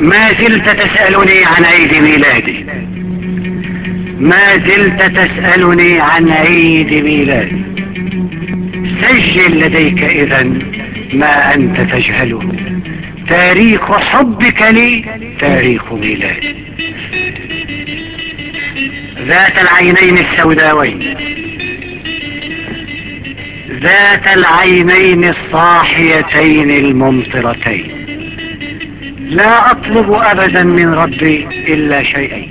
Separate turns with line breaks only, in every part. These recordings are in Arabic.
ما زلت تسألني عن عيد ميلادي. ما زلت تسألني عن عيد ميلادي. سجل لديك اذا ما أنت تجهله. تاريخ حبك لي تاريخ ميلادي. ذات العينين السوداوين. ذات العينين الصاحيتين الممطرتين. لا أطلب ابدا من ربي إلا شيئين.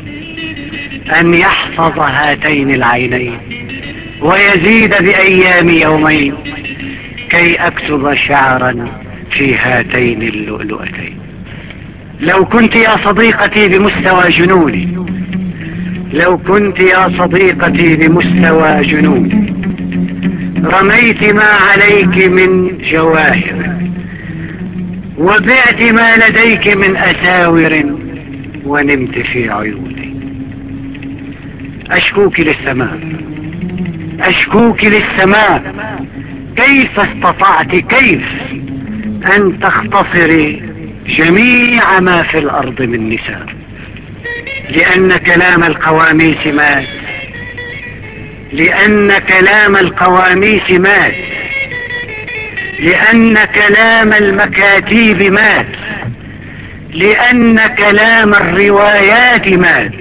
أن يحفظ هاتين العينين ويزيد بأيام يومين كي أكتب شعرا في هاتين اللؤلؤتين. لو كنت يا صديقتي بمستوى جنوني لو كنت يا صديقتي بمستوى جنوني رميت ما عليك من جواهر وبعت ما لديك من أساور ونمت في عيوني. أشكوك للسماء أشكوك للسماء. كيف استطعت؟ كيف أن تختصري جميع ما في الأرض من نساء؟ لأن كلام القواميس مات لأن كلام القواميس مات. لأن كلام المكاتيب مات. لأن كلام الروايات مات.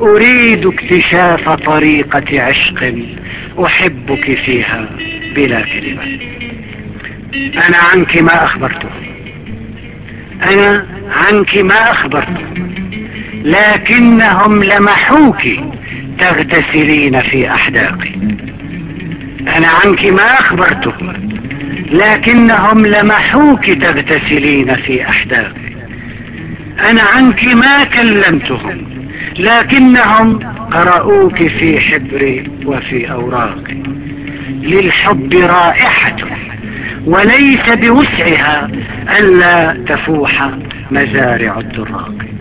أريد اكتشاف طريقة عشق أحبك فيها بلا كلمة. أنا عنك ما أخبرته. أنا عنك ما أخبرته. لكنهم لمحوك. تغتسلين في أحداقي. أنا عنك ما أخبرته لكنهم لمحوك تغتسلين في أحداقي. أنا عنك ما كلمتهم لكنهم قرأوك في حبري وفي أوراقي. للحب رائحة وليس بوسعها ألا تفوح مزارع الدراق.